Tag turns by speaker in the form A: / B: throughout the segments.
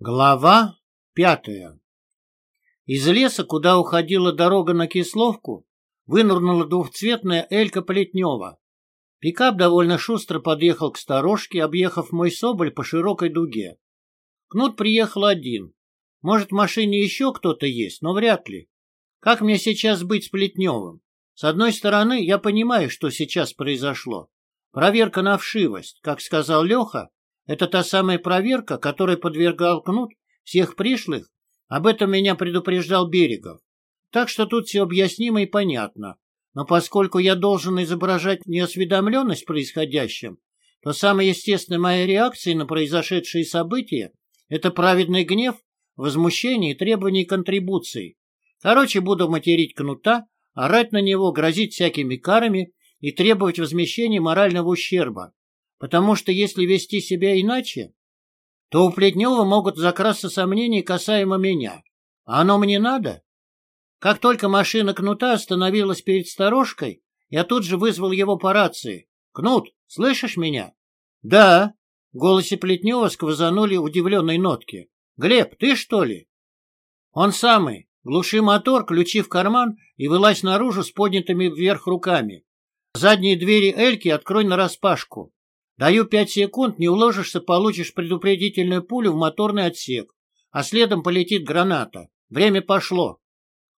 A: Глава пятая Из леса, куда уходила дорога на Кисловку, вынырнула двухцветная Элька Плетнева. Пикап довольно шустро подъехал к сторожке, объехав мой соболь по широкой дуге. Кнут приехал один. Может, в машине еще кто-то есть, но вряд ли. Как мне сейчас быть с Плетневым? С одной стороны, я понимаю, что сейчас произошло. Проверка на вшивость, как сказал Леха, это та самая проверка, которой подвергал Кнут всех пришлых. Об этом меня предупреждал Берегов. Так что тут все объяснимо и понятно. Но поскольку я должен изображать неосведомленность происходящим, то самая естественная моя реакция на произошедшие события – это праведный гнев, возмущение и требование контрибуций. Короче, буду материть кнута, орать на него, грозить всякими карами и требовать возмещения морального ущерба. Потому что если вести себя иначе, то у Плетнева могут закрасться сомнения касаемо меня. А оно мне надо? Как только машина Кнута остановилась перед сторожкой, я тут же вызвал его по рации. «Кнут, слышишь меня?» «Да». В голосе Плетнева сквозанули удивленные нотки. «Глеб, ты что ли?» «Он самый. Глуши мотор, ключи в карман и вылазь наружу с поднятыми вверх руками. Задние двери Эльки открой нараспашку. Даю пять секунд, не уложишься, получишь предупредительную пулю в моторный отсек, а следом полетит граната. Время пошло.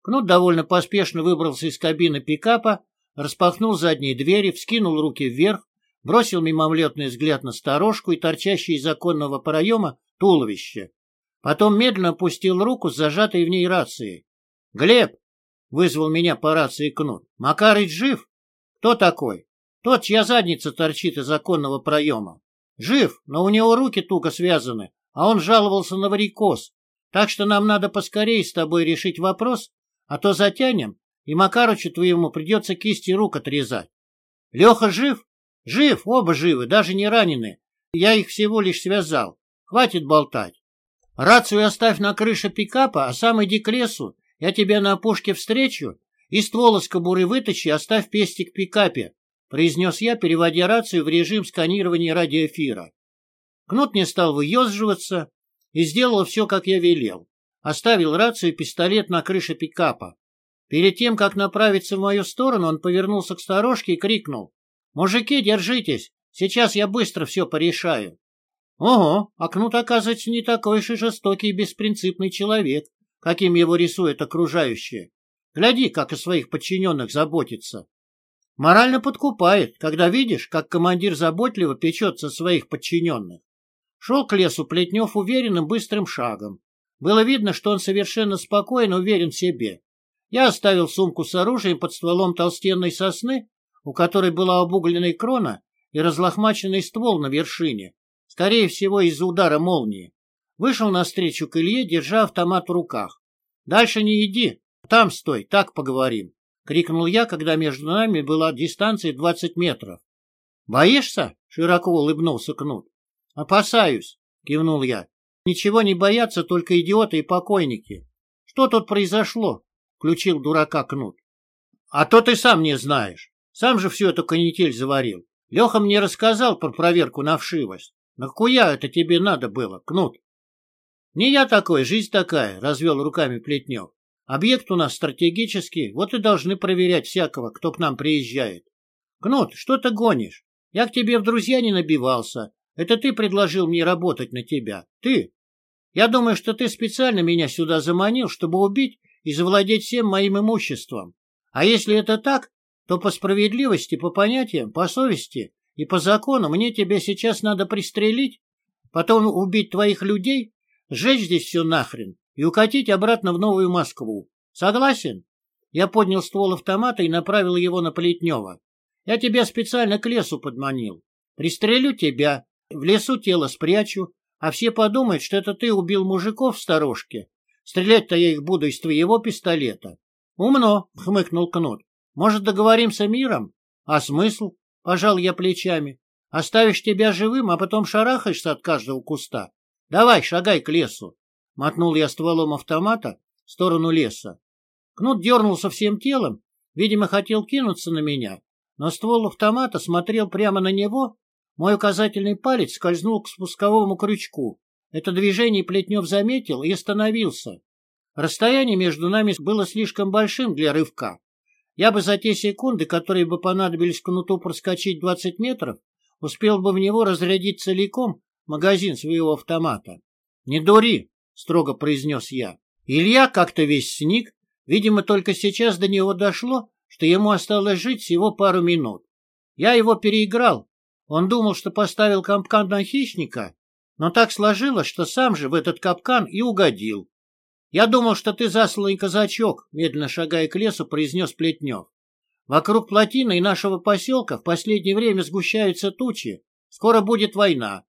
A: Кнут довольно поспешно выбрался из кабины пикапа, распахнул задние двери, вскинул руки вверх, бросил мимолетный взгляд на сторожку и торчащий из оконного проема туловище. Потом медленно опустил руку с зажатой в ней рацией. «Глеб!» — вызвал меня по рации Кнут. «Макарыч жив?» «Кто такой?» Тот, чья задница торчит из оконного проема. Жив, но у него руки туго связаны, а он жаловался на варикоз. Так что нам надо поскорее с тобой решить вопрос, а то затянем, и Макарычу твоему придется кисти рук отрезать. Леха жив? Жив, оба живы, даже не ранены. Я их всего лишь связал. Хватит болтать. Рацию оставь на крыше пикапа, а сам иди к лесу. Я тебя на опушке встречу, и ствол из кобуры вытащи, оставь пестик пикапе. — произнес я, переводя рацию в режим сканирования радиоэфира. Кнут не стал выезживаться и сделал все, как я велел. Оставил рацию и пистолет на крыше пикапа. Перед тем, как направиться в мою сторону, он повернулся к сторожке и крикнул. «Мужики, держитесь! Сейчас я быстро все порешаю!» Ого, а Кнут, оказывается, не такой и жестокий и беспринципный человек, каким его рисуют окружающие. Гляди, как о своих подчиненных заботится. Морально подкупает, когда видишь, как командир заботливо печется своих подчиненных. Шел к лесу Плетнев уверенным быстрым шагом. Было видно, что он совершенно спокоен и уверен в себе. Я оставил сумку с оружием под стволом толстенной сосны, у которой была обугленная крона и разлохмаченный ствол на вершине, скорее всего, из-за удара молнии. Вышел навстречу к Илье, держа автомат в руках. «Дальше не иди, там стой, так поговорим». — крикнул я, когда между нами была дистанция двадцать метров. «Боишься?» — широко улыбнулся Кнут. «Опасаюсь», — кивнул я. «Ничего не боятся только идиоты и покойники. Что тут произошло?» — включил дурака Кнут. «А то ты сам не знаешь. Сам же всю эту канитель заварил. Леха мне рассказал про проверку на вшивость. Нахуя это тебе надо было, Кнут?» «Не я такой, жизнь такая», — развел руками Плетнев. Объект у нас стратегический, вот и должны проверять всякого, кто к нам приезжает. Кнут, что ты гонишь? Я к тебе в друзья не набивался. Это ты предложил мне работать на тебя. Ты. Я думаю, что ты специально меня сюда заманил, чтобы убить и завладеть всем моим имуществом. А если это так, то по справедливости, по понятиям, по совести и по закону мне тебя сейчас надо пристрелить, потом убить твоих людей, сжечь здесь все нахрен и укатить обратно в Новую Москву. Согласен? Я поднял ствол автомата и направил его на Плетнева. Я тебя специально к лесу подманил. Пристрелю тебя, в лесу тело спрячу, а все подумают, что это ты убил мужиков в сторожке. Стрелять-то я их буду из твоего пистолета. Умно, хмыкнул Кнут. Может, договоримся миром? А смысл? Пожал я плечами. Оставишь тебя живым, а потом шарахаешься от каждого куста. Давай, шагай к лесу. Мотнул я стволом автомата в сторону леса. Кнут дернулся всем телом, видимо, хотел кинуться на меня, но ствол автомата смотрел прямо на него. Мой указательный палец скользнул к спусковому крючку. Это движение Плетнев заметил и остановился. Расстояние между нами было слишком большим для рывка. Я бы за те секунды, которые бы понадобились кнуту проскочить 20 метров, успел бы в него разрядить целиком магазин своего автомата. «Не дури!» — строго произнес я. Илья как-то весь сник. Видимо, только сейчас до него дошло, что ему осталось жить всего пару минут. Я его переиграл. Он думал, что поставил капкан на хищника, но так сложилось, что сам же в этот капкан и угодил. «Я думал, что ты засланный казачок», — медленно шагая к лесу, произнес Плетнев. «Вокруг плотины и нашего поселка в последнее время сгущаются тучи. Скоро будет война.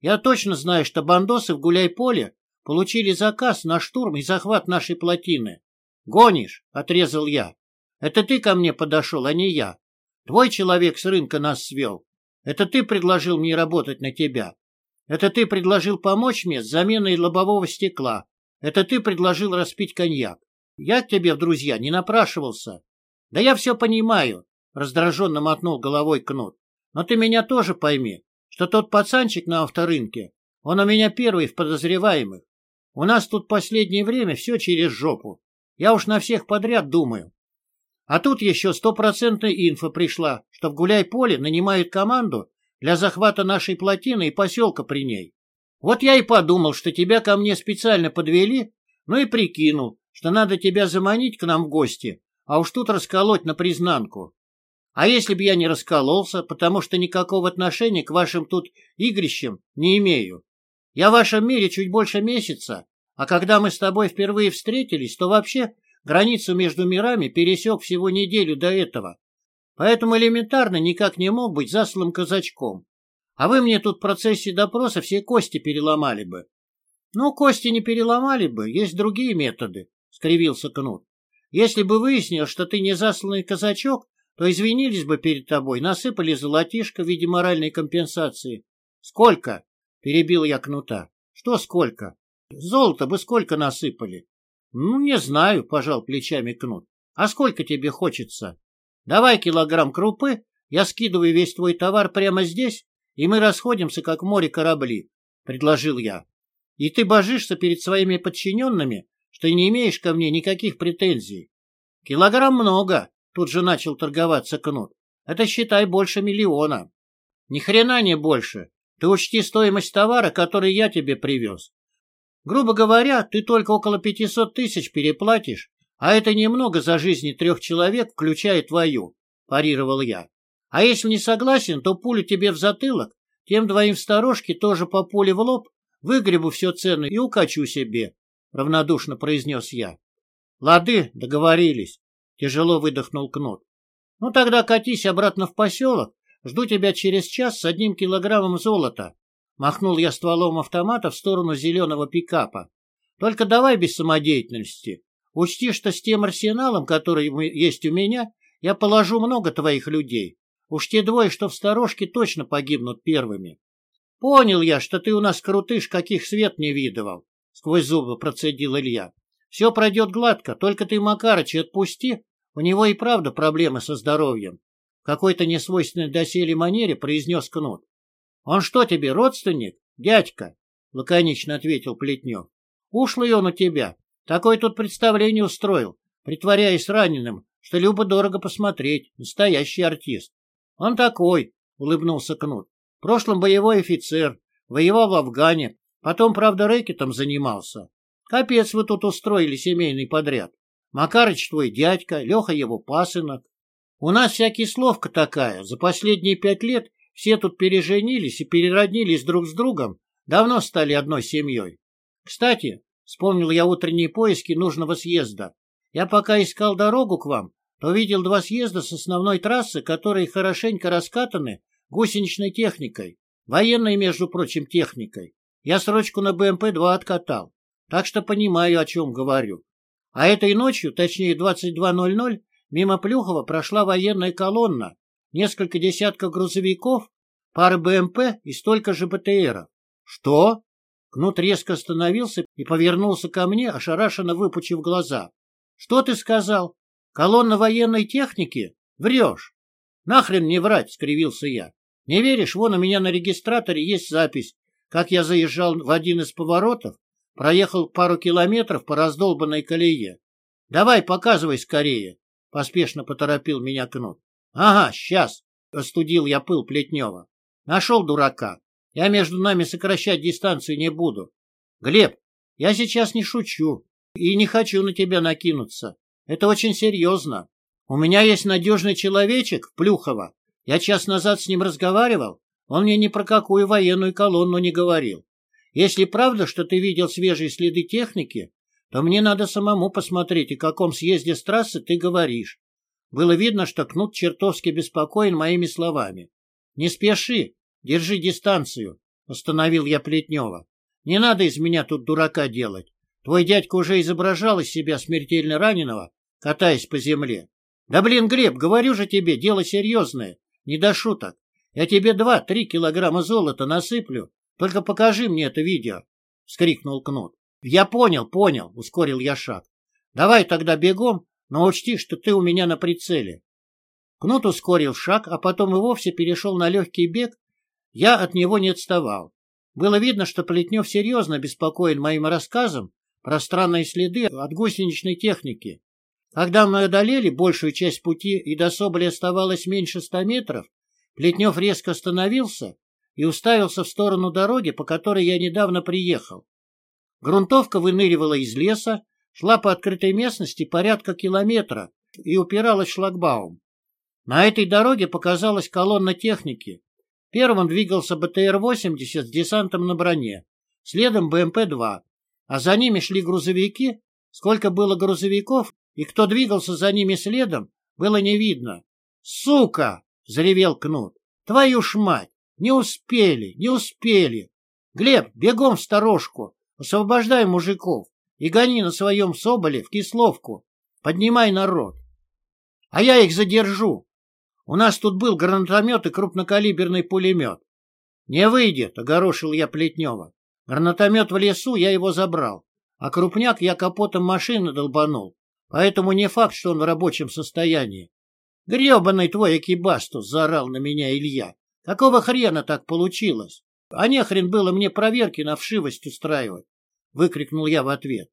A: Я точно знаю, что бандосы в Гуляй-Поле получили заказ на штурм и захват нашей плотины. «Гонишь?» — отрезал я. «Это ты ко мне подошел, а не я. Твой человек с рынка нас свел. Это ты предложил мне работать на тебя. Это ты предложил помочь мне с заменой лобового стекла. Это ты предложил распить коньяк. Я к тебе в друзья не напрашивался. Да я все понимаю, — раздраженно мотнул головой Кнут. Но ты меня тоже пойми, что тот пацанчик на авторынке, он у меня первый в подозреваемых. У нас тут последнее время все через жопу. Я уж на всех подряд думаю. А тут еще стопроцентная инфа пришла, что в Гуляй-Поле нанимают команду для захвата нашей плотины и поселка при ней. Вот я и подумал, что тебя ко мне специально подвели, ну и прикинул, что надо тебя заманить к нам в гости, а уж тут расколоть на признанку. А если бы я не раскололся, потому что никакого отношения к вашим тут игрищам не имею? Я в вашем мире чуть больше месяца, а когда мы с тобой впервые встретились, то вообще границу между мирами пересек всего неделю до этого. Поэтому элементарно никак не мог быть заслым казачком. А вы мне тут в процессе допроса все кости переломали бы. Ну, кости не переломали бы, есть другие методы, — скривился Кнут. Если бы выяснилось, что ты не засланный казачок, то извинились бы перед тобой, насыпали золотишко в виде моральной компенсации. Сколько? — перебил я Кнута. Что сколько? Золото бы сколько насыпали? Ну, не знаю, — пожал плечами Кнут. А сколько тебе хочется? Давай килограмм крупы, я скидываю весь твой товар прямо здесь, и мы расходимся, как море корабли, — предложил я. И ты божишься перед своими подчиненными, что не имеешь ко мне никаких претензий. Килограмм много, — тут же начал торговаться Кнут. Это, считай, больше миллиона. Ни хрена не больше. Ты учти стоимость товара, который я тебе привез. Грубо говоря, ты только около 500 тысяч переплатишь, а это немного за жизни трех человек, включая твою, — парировал я. А если не согласен, то пулю тебе в затылок, тем двоим в сторожке тоже по пуле в лоб, выгребу все цены и укачу себе, — равнодушно произнес я. — Лады, договорились, — тяжело выдохнул Кнут. — Ну тогда катись обратно в поселок, жду тебя через час с одним килограммом золота. Махнул я стволом автомата в сторону зеленого пикапа. Только давай без самодеятельности. Учти, что с тем арсеналом, который есть у меня, я положу много твоих людей. Уж те двое, что в сторожке, точно погибнут первыми. Понял я, что ты у нас крутыш, каких свет не видывал, — сквозь зубы процедил Илья. Все пройдет гладко, только ты Макарыча отпусти, у него и правда проблемы со здоровьем. Какой-то несвойственной доселе манере произнес Кнут. — Он что тебе, родственник? Дядька, — лаконично ответил Плетнев. — Ушлый он у тебя. Такое тут представление устроил, притворяясь раненым, что любо дорого посмотреть. Настоящий артист. Он такой, — улыбнулся Кнут. В прошлом боевой офицер, воевал в Афгане, потом, правда, рэкетом занимался. Капец вы тут устроили семейный подряд. Макарыч твой дядька, Леха его пасынок. У нас всякий словка такая. За последние пять лет все тут переженились и перероднились друг с другом, давно стали одной семьей. Кстати, вспомнил я утренние поиски нужного съезда. Я пока искал дорогу к вам, то видел два съезда с основной трассы, которые хорошенько раскатаны гусеничной техникой, военной, между прочим, техникой. Я срочку на БМП-2 откатал, так что понимаю, о чем говорю. А этой ночью, точнее 22.00, мимо Плюхова прошла военная колонна, несколько десятков грузовиков, пара БМП и столько же БТРов. Что? Кнут резко остановился и повернулся ко мне, ошарашенно выпучив глаза. Что ты сказал? Колонна военной техники? Врешь. Нахрен не врать, скривился я. Не веришь, вон у меня на регистраторе есть запись, как я заезжал в один из поворотов, проехал пару километров по раздолбанной колее. Давай, показывай скорее, — поспешно поторопил меня Кнут. Ага, сейчас, — остудил я пыл Плетнева. Нашел дурака. Я между нами сокращать дистанцию не буду. Глеб, я сейчас не шучу и не хочу на тебя накинуться. Это очень серьезно. У меня есть надежный человечек, Плюхова. Я час назад с ним разговаривал. Он мне ни про какую военную колонну не говорил. Если правда, что ты видел свежие следы техники, то мне надо самому посмотреть, о каком съезде с трассы ты говоришь. Было видно, что Кнут чертовски беспокоен моими словами. Не спеши, держи дистанцию, остановил я Плетнева. Не надо из меня тут дурака делать. Твой дядька уже изображал из себя смертельно раненого, катаясь по земле. Да блин, Глеб, говорю же тебе, дело серьезное, не до шуток. Я тебе два-три килограмма золота насыплю, только покажи мне это видео, — вскрикнул Кнут. Я понял, понял, — ускорил я шаг. Давай тогда бегом, но учти, что ты у меня на прицеле. Кнут ускорил шаг, а потом и вовсе перешел на легкий бег. Я от него не отставал. Было видно, что Плетнев серьезно беспокоен моим рассказом про странные следы от гусеничной техники. Когда мы одолели большую часть пути и до Соболя оставалось меньше ста метров, Плетнев резко остановился и уставился в сторону дороги, по которой я недавно приехал. Грунтовка выныривала из леса, шла по открытой местности порядка километра и упиралась шлагбаум. На этой дороге показалась колонна техники. Первым двигался БТР-80 с десантом на броне, следом БМП-2, а за ними шли грузовики. Сколько было грузовиков и кто двигался за ними следом, было не видно. «Сука!» — заревел Кнут. «Твою ж мать! Не успели, не успели! Глеб, бегом в сторожку, освобождай мужиков и гони на своем соболе в Кисловку. Поднимай народ. А я их задержу. У нас тут был гранатомет и крупнокалиберный пулемет. Не выйдет, огорошил я Плетнева. Гранатомет в лесу, я его забрал. А крупняк я капотом машины долбанул. Поэтому не факт, что он в рабочем состоянии. Гребаный твой экибастус, заорал на меня Илья. Какого хрена так получилось? А не хрен было мне проверки на вшивость устраивать. Выкрикнул я в ответ.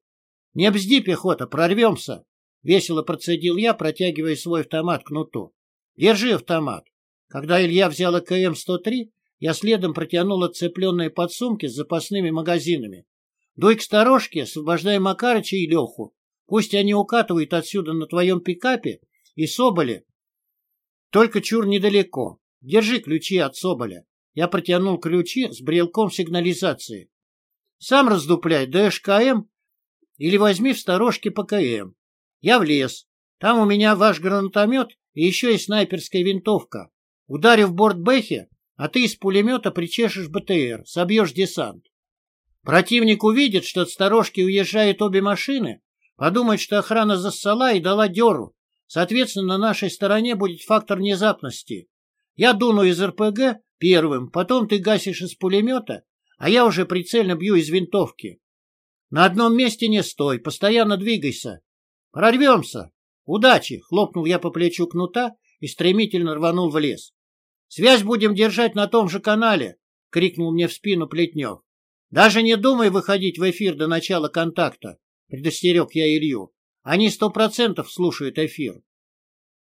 A: Не бзди, пехота, прорвемся. Весело процедил я, протягивая свой автомат кнуту. Держи автомат. Когда Илья взял АКМ-103, я следом протянул отцепленные подсумки с запасными магазинами. Дуй к сторожке, освобождай Макарыча и Леху. Пусть они укатывают отсюда на твоем пикапе и Соболе. Только чур недалеко. Держи ключи от Соболя. Я протянул ключи с брелком сигнализации. Сам раздупляй ДШКМ или возьми в сторожке ПКМ. Я в лес. Там у меня ваш гранатомет и еще есть снайперская винтовка. Ударив в борт Бэхи, а ты из пулемета причешешь БТР, собьешь десант. Противник увидит, что от сторожки уезжают обе машины, подумает, что охрана зассала и дала деру. Соответственно, на нашей стороне будет фактор внезапности. Я дуну из РПГ первым, потом ты гасишь из пулемета, а я уже прицельно бью из винтовки. На одном месте не стой, постоянно двигайся. Прорвемся. Удачи! Хлопнул я по плечу кнута и стремительно рванул в лес. Связь будем держать на том же канале, — крикнул мне в спину Плетнев. Даже не думай выходить в эфир до начала контакта, — предостерег я Илью. Они сто процентов слушают эфир.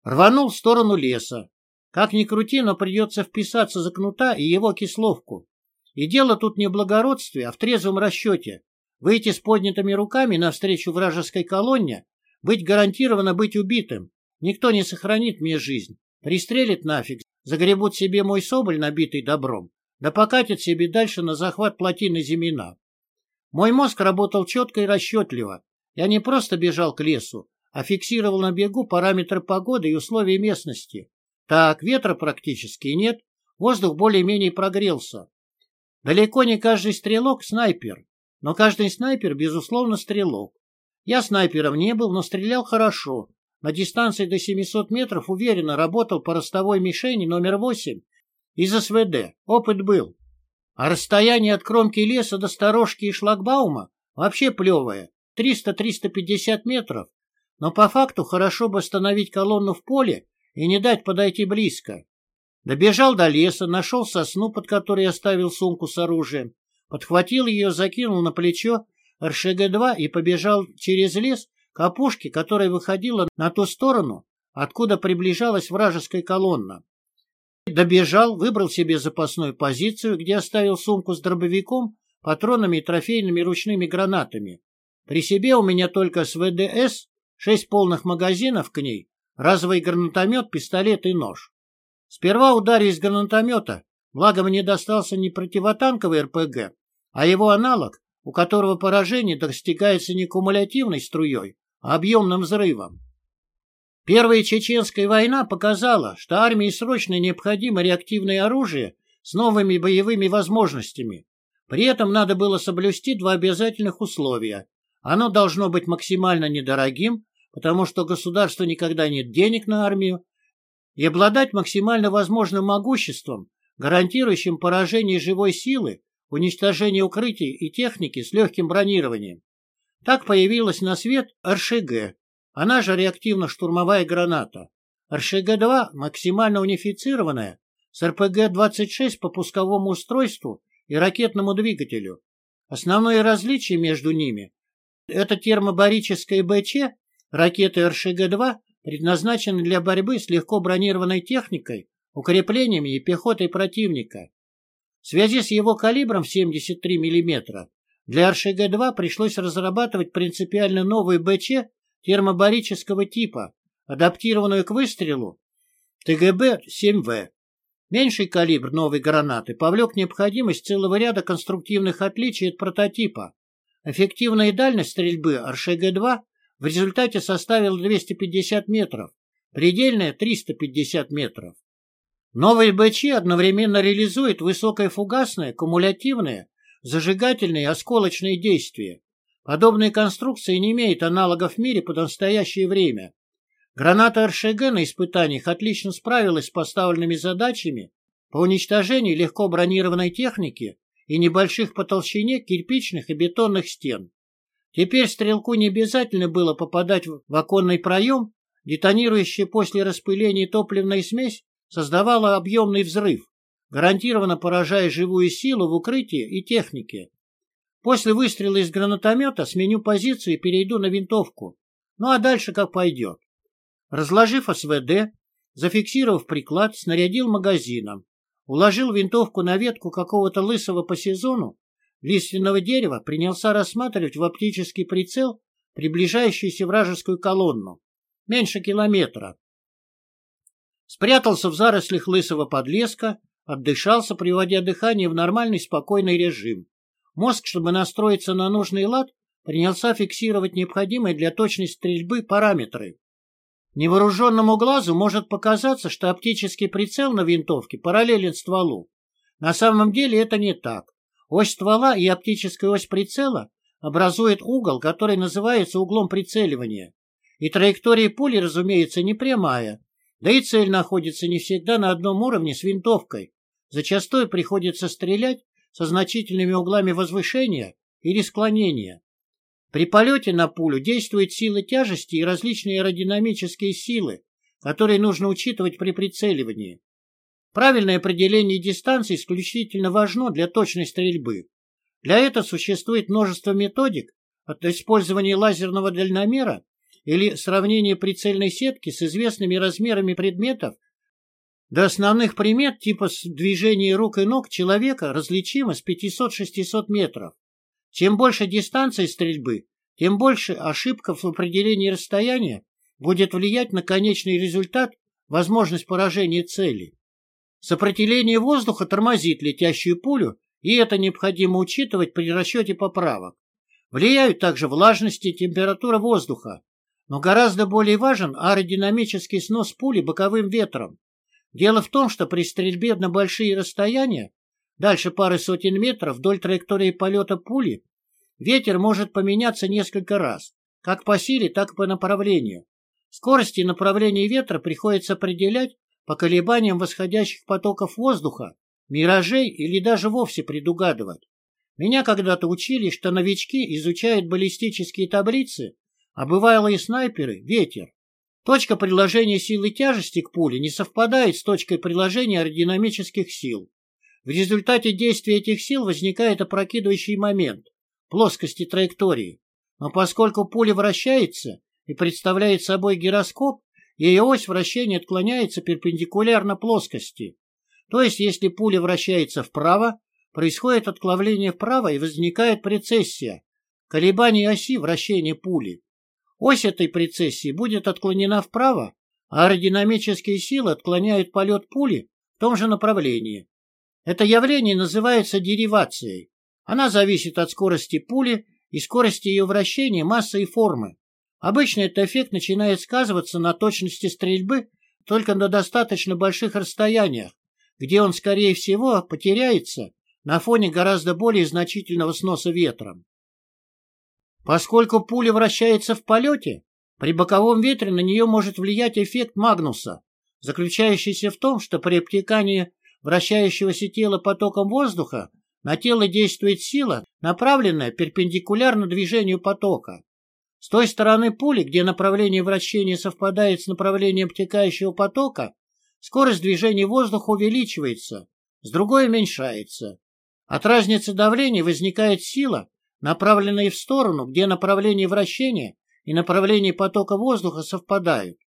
A: Рванул в сторону леса. Как ни крути, но придется вписаться за кнута и его кисловку. И дело тут не в благородстве, а в трезвом расчете. Выйти с поднятыми руками навстречу вражеской колонне, быть гарантированно быть убитым. Никто не сохранит мне жизнь. Пристрелит нафиг, Загребут себе мой соболь, набитый добром, да покатят себе дальше на захват плотины Зимина. Мой мозг работал четко и расчетливо. Я не просто бежал к лесу, а фиксировал на бегу параметры погоды и условия местности. Так, ветра практически нет, воздух более-менее прогрелся. Далеко не каждый стрелок — снайпер, но каждый снайпер, безусловно, стрелок. Я снайпером не был, но стрелял хорошо, на дистанции до 700 метров уверенно работал по ростовой мишени номер 8 из СВД. Опыт был. А расстояние от кромки леса до сторожки и шлагбаума вообще плевое. 300-350 метров. Но по факту хорошо бы остановить колонну в поле и не дать подойти близко. Добежал до леса, нашел сосну, под которой оставил сумку с оружием, подхватил ее, закинул на плечо РШГ-2 и побежал через лес к опушке, которая выходила на ту сторону, откуда приближалась вражеская колонна. Добежал, выбрал себе запасную позицию, где оставил сумку с дробовиком, патронами и трофейными ручными гранатами. При себе у меня только СВДС, шесть полных магазинов к ней, разовый гранатомет, пистолет и нож. Сперва ударил из гранатомета, благо мне достался не противотанковый РПГ, а его аналог, у которого поражение достигается не кумулятивной струей, а объемным взрывом. Первая чеченская война показала, что армии срочно необходимо реактивное оружие с новыми боевыми возможностями. При этом надо было соблюсти два обязательных условия. Оно должно быть максимально недорогим, потому что государству никогда нет денег на армию, и обладать максимально возможным могуществом, гарантирующим поражение живой силы, уничтожение укрытий и техники с легким бронированием. Так появилась на свет РШГ, она же реактивно-штурмовая граната. РШГ-2 максимально унифицированная, с РПГ-26 по пусковому устройству и ракетному двигателю. Основное различие между ними – это термобарическая БЧ, ракеты РШГ-2 предназначены для борьбы с легко бронированной техникой, укреплениями и пехотой противника. В связи с его калибром в 73 мм для РШГ-2 пришлось разрабатывать принципиально новую БЧ термобарического типа, адаптированную к выстрелу ТГБ-7В. Меньший калибр новой гранаты повлек необходимость целого ряда конструктивных отличий от прототипа. Эффективная дальность стрельбы РШГ-2 в результате составила 250 метров, предельная 350 метров. Новый БЧ одновременно реализует высокое фугасное, кумулятивное, зажигательное и осколочное действие. Подобная конструкция не имеет аналогов в мире по настоящее время. Граната РШГ на испытаниях отлично справилась с поставленными задачами по уничтожению легко бронированной техники и небольших по толщине кирпичных и бетонных стен. Теперь стрелку не обязательно было попадать в оконный проем, детонирующая после распыления топливная смесь создавала объемный взрыв, гарантированно поражая живую силу в укрытии и технике. После выстрела из гранатомета сменю позицию и перейду на винтовку. Ну а дальше как пойдет. Разложив СВД, зафиксировав приклад, снарядил магазином, уложил винтовку на ветку какого-то лысого по сезону, лиственного дерева, принялся рассматривать в оптический прицел приближающуюся вражескую колонну. Меньше километра. Спрятался в зарослях лысого подлеска, отдышался, приводя дыхание в нормальный спокойный режим. Мозг, чтобы настроиться на нужный лад, принялся фиксировать необходимые для точности стрельбы параметры. Невооруженному глазу может показаться, что оптический прицел на винтовке параллелен стволу. На самом деле это не так. Ось ствола и оптическая ось прицела образуют угол, который называется углом прицеливания. И траектория пули, разумеется, не прямая. Да и цель находится не всегда на одном уровне с винтовкой. Зачастую приходится стрелять со значительными углами возвышения или склонения. При полете на пулю действуют силы тяжести и различные аэродинамические силы, которые нужно учитывать при прицеливании. Правильное определение дистанции исключительно важно для точной стрельбы. Для этого существует множество методик от использования лазерного дальномера или сравнения прицельной сетки с известными размерами предметов до основных примет типа движения рук и ног человека различимо с 500-600 метров. Чем больше дистанция стрельбы, тем больше ошибка в определении расстояния будет влиять на конечный результат, возможность поражения цели. Сопротивление воздуха тормозит летящую пулю, и это необходимо учитывать при расчете поправок. Влияют также влажность и температура воздуха, но гораздо более важен аэродинамический снос пули боковым ветром. Дело в том, что при стрельбе на большие расстояния, дальше пары сотен метров вдоль траектории полета пули, ветер может поменяться несколько раз, как по силе, так и по направлению. Скорость и направление ветра приходится определять по колебаниям восходящих потоков воздуха, миражей или даже вовсе предугадывать. Меня когда-то учили, что новички изучают баллистические таблицы, а бывало и снайперы – ветер. Точка приложения силы тяжести к пуле не совпадает с точкой приложения аэродинамических сил. В результате действия этих сил возникает опрокидывающий момент плоскости траектории. Но поскольку пуля вращается и представляет собой гироскоп, ее ось вращения отклоняется перпендикулярно плоскости. То есть, если пуля вращается вправо, происходит отклонение вправо и возникает прецессия, колебание оси вращения пули. Ось этой прецессии будет отклонена вправо, а аэродинамические силы отклоняют полет пули в том же направлении. Это явление называется деривацией. Она зависит от скорости пули и скорости ее вращения, массы и формы. Обычно этот эффект начинает сказываться на точности стрельбы только на достаточно больших расстояниях, где он, скорее всего, потеряется на фоне гораздо более значительного сноса ветром. Поскольку пуля вращается в полете, при боковом ветре на нее может влиять эффект Магнуса, заключающийся в том, что при обтекании вращающегося тела потоком воздуха на тело действует сила, направленная перпендикулярно движению потока. С той стороны пули, где направление вращения совпадает с направлением обтекающего потока, скорость движения воздуха увеличивается, с другой уменьшается. От разницы давления возникает сила, направленная в сторону, где направление вращения и направление потока воздуха совпадают.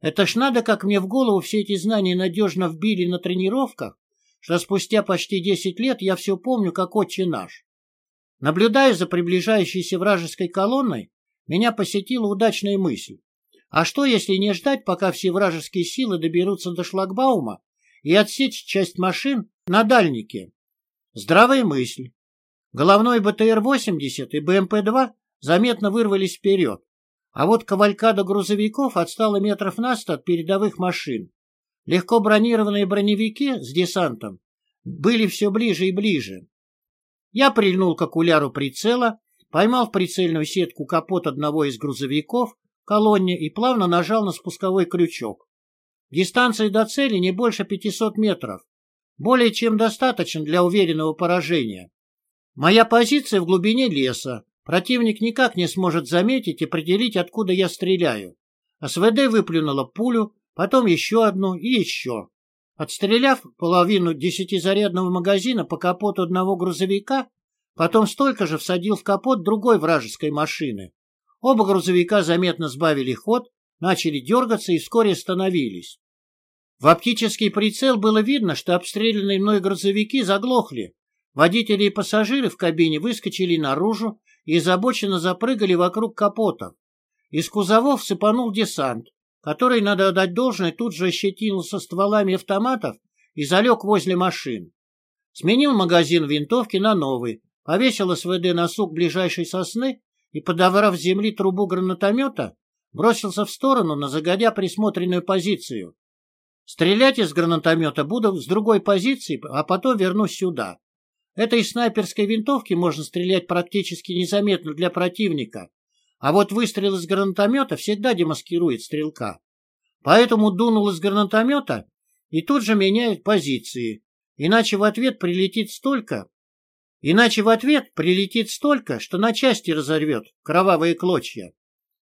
A: Это ж надо, как мне в голову все эти знания надежно вбили на тренировках, что спустя почти десять лет я все помню, как отче наш. Наблюдая за приближающейся вражеской колонной, меня посетила удачная мысль. А что, если не ждать, пока все вражеские силы доберутся до шлагбаума и отсечь часть машин на дальнике? Здравая мысль. Головной БТР-80 и БМП-2 заметно вырвались вперед, а вот кавалькада грузовиков отстала метров на сто от передовых машин. Легко бронированные броневики с десантом были все ближе и ближе. Я прильнул к окуляру прицела, поймал в прицельную сетку капот одного из грузовиков колонне и плавно нажал на спусковой крючок. Дистанция до цели не больше 500 метров. Более чем достаточно для уверенного поражения. Моя позиция в глубине леса. Противник никак не сможет заметить и определить, откуда я стреляю. СВД выплюнула пулю, потом еще одну и еще. Отстреляв половину десятизарядного магазина по капоту одного грузовика, потом столько же всадил в капот другой вражеской машины. Оба грузовика заметно сбавили ход, начали дергаться и вскоре остановились. В оптический прицел было видно, что обстрелянные мной грузовики заглохли. Водители и пассажиры в кабине выскочили наружу и озабоченно запрыгали вокруг капота. Из кузовов сыпанул десант, который, надо отдать должное, тут же ощетинился стволами автоматов и залег возле машин. Сменил магазин винтовки на новый, повесил СВД на сук ближайшей сосны и, подобрав с земли трубу гранатомета, бросился в сторону на загодя присмотренную позицию. Стрелять из гранатомета буду с другой позиции, а потом вернусь сюда. Этой снайперской винтовки можно стрелять практически незаметно для противника, а вот выстрел из гранатомета всегда демаскирует стрелка. Поэтому дунул из гранатомета и тут же меняет позиции. Иначе в ответ прилетит столько, иначе в ответ прилетит столько, что на части разорвет кровавые клочья.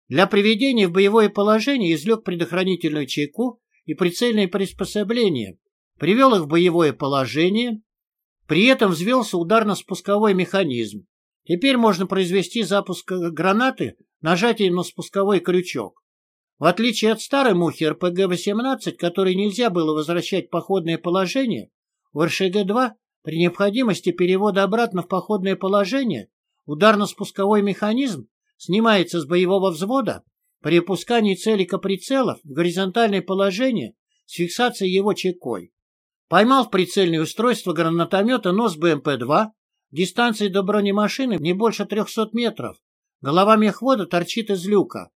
A: Для приведения в боевое положение извлек предохранительную чайку и прицельные приспособления, привел их в боевое положение, при этом взвелся ударно-спусковой механизм, Теперь можно произвести запуск гранаты нажатием на спусковой крючок. В отличие от старой мухи РПГ-18, которой нельзя было возвращать в походное положение, у РШГ-2 при необходимости перевода обратно в походное положение ударно-спусковой механизм снимается с боевого взвода при опускании целика прицелов в горизонтальное положение с фиксацией его чекой. Поймал в прицельное устройство гранатомета нос БМП-2, Дистанция до бронемашины не больше трехсот метров. Голова мехвода торчит из люка.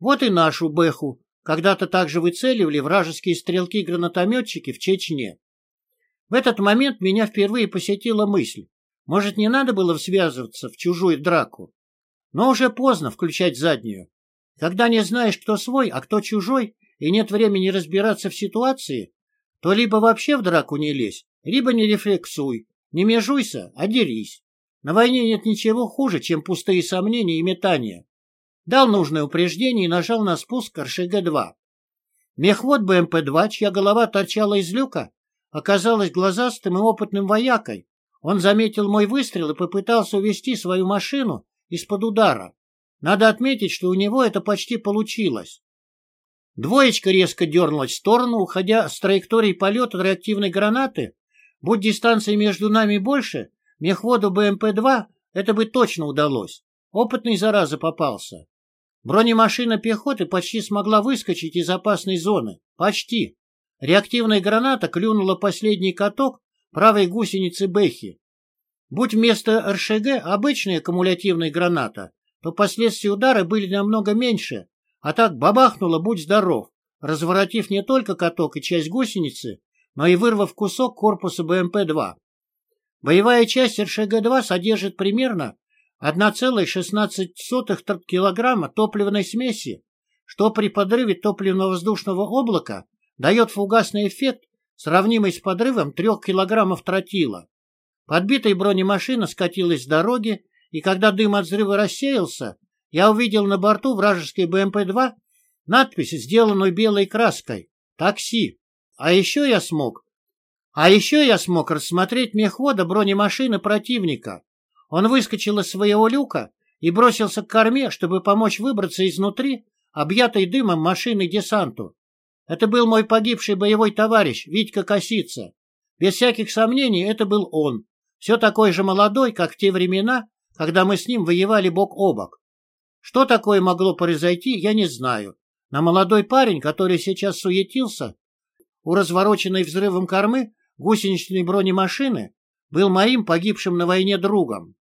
A: Вот и нашу Бэху когда-то также выцеливали вражеские стрелки-гранатометчики в Чечне. В этот момент меня впервые посетила мысль, может, не надо было связываться в чужую драку. Но уже поздно включать заднюю. Когда не знаешь, кто свой, а кто чужой, и нет времени разбираться в ситуации, то либо вообще в драку не лезь, либо не рефлексуй, не межуйся, а дерись. На войне нет ничего хуже, чем пустые сомнения и метания. Дал нужное упреждение и нажал на спуск РШГ-2. Мехвод БМП-2, чья голова торчала из люка, оказалось глазастым и опытным воякой. Он заметил мой выстрел и попытался увести свою машину из-под удара. Надо отметить, что у него это почти получилось. Двоечка резко дернулась в сторону, уходя с траектории полета реактивной гранаты. Будь дистанция между нами больше, мехводу БМП-2 это бы точно удалось. Опытный зараза попался. Бронемашина пехоты почти смогла выскочить из опасной зоны. Почти. Реактивная граната клюнула последний каток правой гусеницы Бэхи. Будь вместо РШГ обычная кумулятивная граната, то последствия удара были намного меньше, а так бабахнуло «Будь здоров», разворотив не только каток и часть гусеницы, но и вырвав кусок корпуса БМП-2. Боевая часть РШГ-2 содержит примерно 1,16 килограмма топливной смеси, что при подрыве топливно-воздушного облака дает фугасный эффект, сравнимый с подрывом 3 килограммов тротила. Подбитая бронемашина скатилась с дороги, и когда дым от взрыва рассеялся, я увидел на борту вражеской БМП-2 надпись, сделанную белой краской «Такси». А еще я смог... А еще я смог рассмотреть мехвода бронемашины противника. Он выскочил из своего люка и бросился к корме, чтобы помочь выбраться изнутри, объятой дымом машины десанту. Это был мой погибший боевой товарищ, Витька Косица. Без всяких сомнений, это был он. Все такой же молодой, как в те времена, когда мы с ним воевали бок о бок. Что такое могло произойти, я не знаю. Но молодой парень, который сейчас суетился у развороченной взрывом кормы гусеничной бронемашины, был моим погибшим на войне другом.